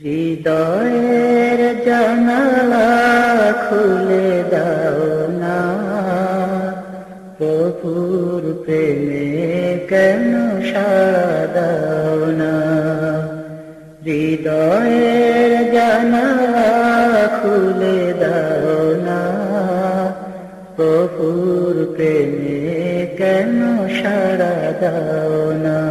হৃদয়ের জানালা খুলে দাও না। প্রভুর প্রেমে কেন সাদাও না? হৃদয়ের জানালা খুলে দাও না। প্রভুর প্রেমে কেন সারা দাও না?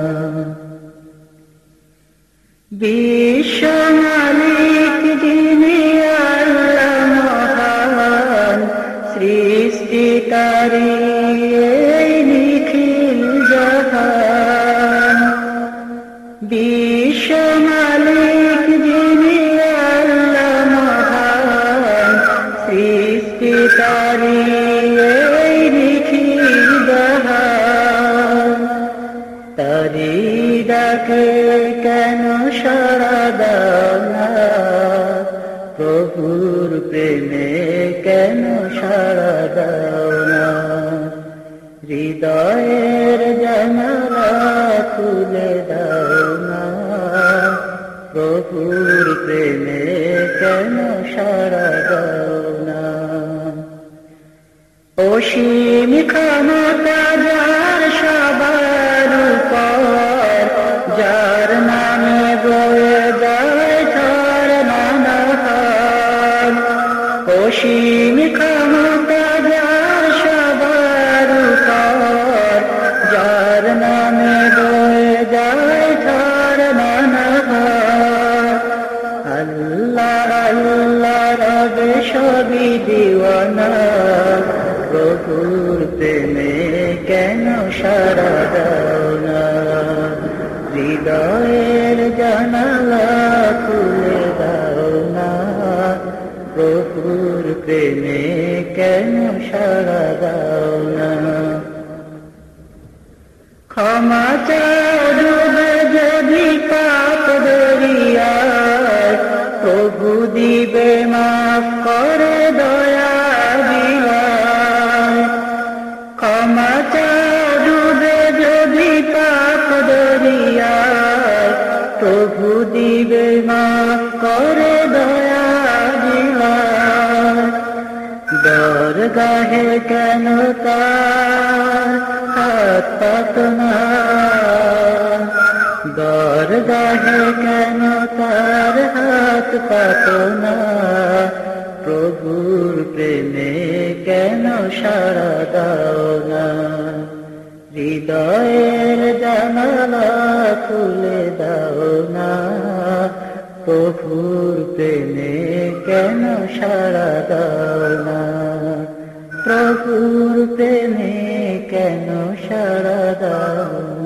এই নিখিল জাহান বিশ্ব মালিক যিনি আল্লাহ মহান সৃষ্টিকারী এই নিখিল জাহান তারি ডাকে কেন সারা প্রভুর প্রেমে হৃদয়ের জানালা খুলে দাও না প্রভুর প্রেমে কেন সারা দাও না? অসীম ক্ষমতা যার সবার উপর, যার নামে বয়ে যায় তার নানা অসীম ক্ষমতা আল্লাহ রবে সবই দিওয়ানা। প্রভুর প্রেমে কেন সারা দাও না হৃদয়ের জানালা খুলে দাও না প্রভুর প্রেমে কেন সারা দাও না ক্ষমা চাও প্রভু দিবে মাফ করে দয়া দিলায় দরগাহে কেন তার হাত পাতনা দরগাহে কেন তার হাত পাতনা প্রভুর প্রেমে কেন সারা না? হৃদয়ের জানালা খুলে দাও প্রভুর প্রেমে কেন সারা দাও না প্রভুর প্রেমে কেন সারা দাও